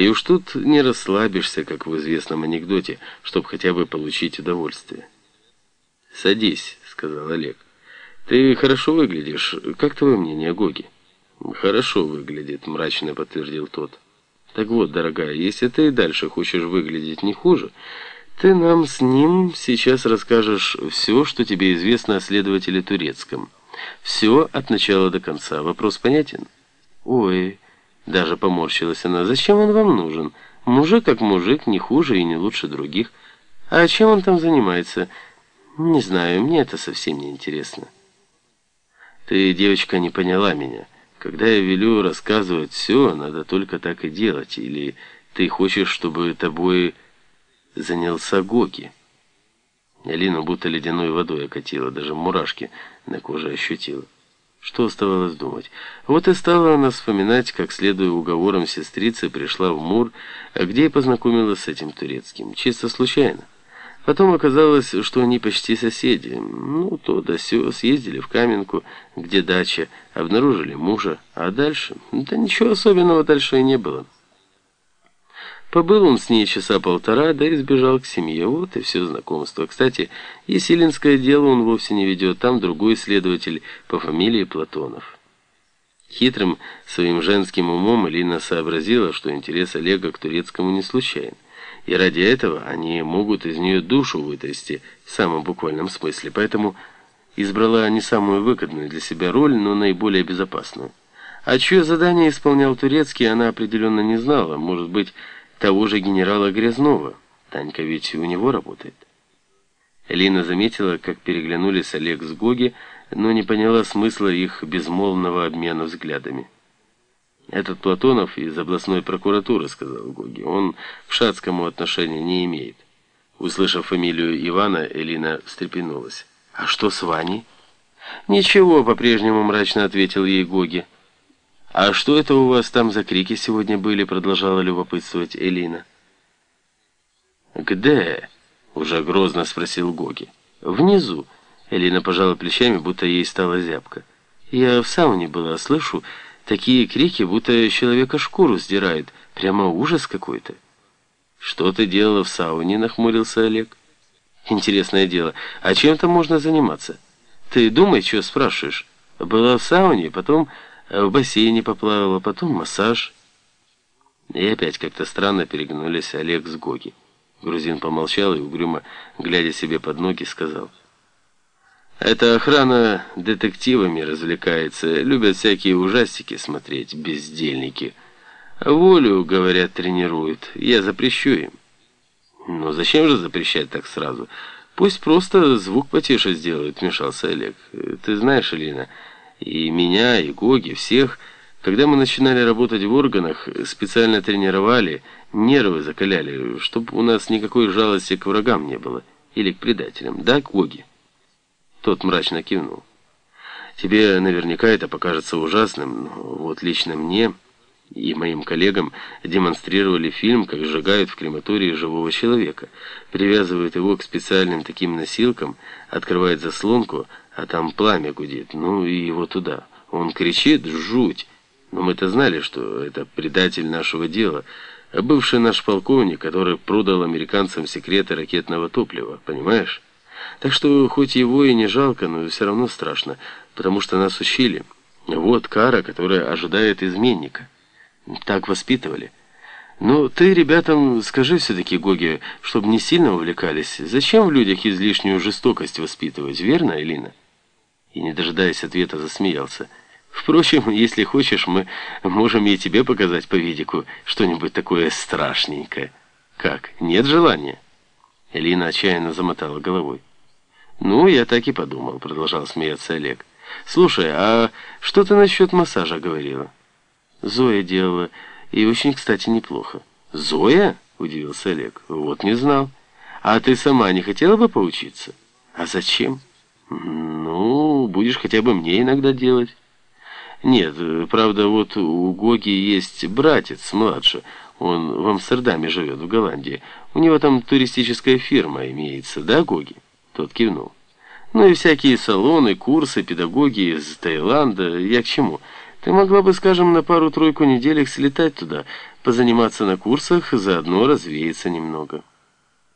И уж тут не расслабишься, как в известном анекдоте, чтобы хотя бы получить удовольствие. «Садись», — сказал Олег. «Ты хорошо выглядишь. Как твое мнение, Гоги?» «Хорошо выглядит», — мрачно подтвердил тот. «Так вот, дорогая, если ты и дальше хочешь выглядеть не хуже, ты нам с ним сейчас расскажешь все, что тебе известно о следователе турецком. Все от начала до конца. Вопрос понятен?» «Ой...» Даже поморщилась она. «Зачем он вам нужен? Мужик как мужик, не хуже и не лучше других. А чем он там занимается? Не знаю, мне это совсем не интересно». «Ты, девочка, не поняла меня. Когда я велю рассказывать все, надо только так и делать. Или ты хочешь, чтобы тобой занялся Гоги?» Алина будто ледяной водой окатила, даже мурашки на коже ощутила. Что оставалось думать? Вот и стала она вспоминать, как, следуя уговорам сестрицы, пришла в Мур, где и познакомилась с этим турецким. Чисто случайно. Потом оказалось, что они почти соседи. Ну, то да сё, съездили в Каменку, где дача, обнаружили мужа. А дальше? Да ничего особенного дальше и не было. Побыл он с ней часа полтора, да и сбежал к семье. Вот и все знакомство. Кстати, Есилинское дело он вовсе не ведет. Там другой следователь по фамилии Платонов. Хитрым своим женским умом Элина сообразила, что интерес Олега к турецкому не случайен. И ради этого они могут из нее душу вытрясти в самом буквальном смысле. Поэтому избрала не самую выгодную для себя роль, но наиболее безопасную. А чье задание исполнял турецкий, она определенно не знала. Может быть, того же генерала Грязнова. Танька ведь у него работает. Лина заметила, как переглянулись Олег с Гоги, но не поняла смысла их безмолвного обмена взглядами. «Этот Платонов из областной прокуратуры», — сказал Гоги. «Он к шацкому отношения не имеет». Услышав фамилию Ивана, Элина встрепенулась. «А что с Ваней?» «Ничего», — по-прежнему мрачно ответил ей Гоги. «А что это у вас там за крики сегодня были?» Продолжала любопытствовать Элина. «Где?» Уже грозно спросил Гоги. «Внизу». Элина пожала плечами, будто ей стало зябко. «Я в сауне была, слышу такие крики, будто человека шкуру сдирает. Прямо ужас какой-то». «Что ты делала в сауне?» — нахмурился Олег. «Интересное дело. А чем там можно заниматься? Ты думай, что спрашиваешь. Была в сауне, потом в бассейне поплавала, потом массаж. И опять как-то странно перегнулись Олег с Гоги. Грузин помолчал и угрюмо, глядя себе под ноги, сказал. «Эта охрана детективами развлекается, любят всякие ужастики смотреть, бездельники. Волю, говорят, тренируют, я запрещу им». «Но зачем же запрещать так сразу? Пусть просто звук потише сделают», — вмешался Олег. «Ты знаешь, Алина...» И меня, и Гоги, всех, когда мы начинали работать в органах, специально тренировали, нервы закаляли, чтобы у нас никакой жалости к врагам не было. Или к предателям. Да, Гоги? Тот мрачно кивнул. Тебе наверняка это покажется ужасным, но вот лично мне и моим коллегам демонстрировали фильм, как сжигают в крематории живого человека, привязывают его к специальным таким носилкам, открывают заслонку, а там пламя гудит, ну и его туда. Он кричит «жуть!» Но мы-то знали, что это предатель нашего дела, бывший наш полковник, который продал американцам секреты ракетного топлива, понимаешь? Так что хоть его и не жалко, но все равно страшно, потому что нас учили. Вот кара, которая ожидает изменника. Так воспитывали. Но ты ребятам скажи все-таки, Гоги, чтобы не сильно увлекались. Зачем в людях излишнюю жестокость воспитывать, верно, Элина? И, не дожидаясь ответа, засмеялся. Впрочем, если хочешь, мы можем и тебе показать по видику что-нибудь такое страшненькое. Как, нет желания? Элина отчаянно замотала головой. «Ну, я так и подумал», — продолжал смеяться Олег. «Слушай, а что ты насчет массажа говорила?» Зоя делала, и очень, кстати, неплохо. «Зоя?» — удивился Олег. «Вот не знал. А ты сама не хотела бы поучиться?» «А зачем?» «Ну, будешь хотя бы мне иногда делать». «Нет, правда, вот у Гоги есть братец младше. Он в Амстердаме живет, в Голландии. У него там туристическая фирма имеется, да, Гоги?» Тот кивнул. «Ну и всякие салоны, курсы, педагоги из Таиланда. Я к чему?» Ты могла бы, скажем, на пару-тройку неделек слетать туда, позаниматься на курсах, заодно развеяться немного.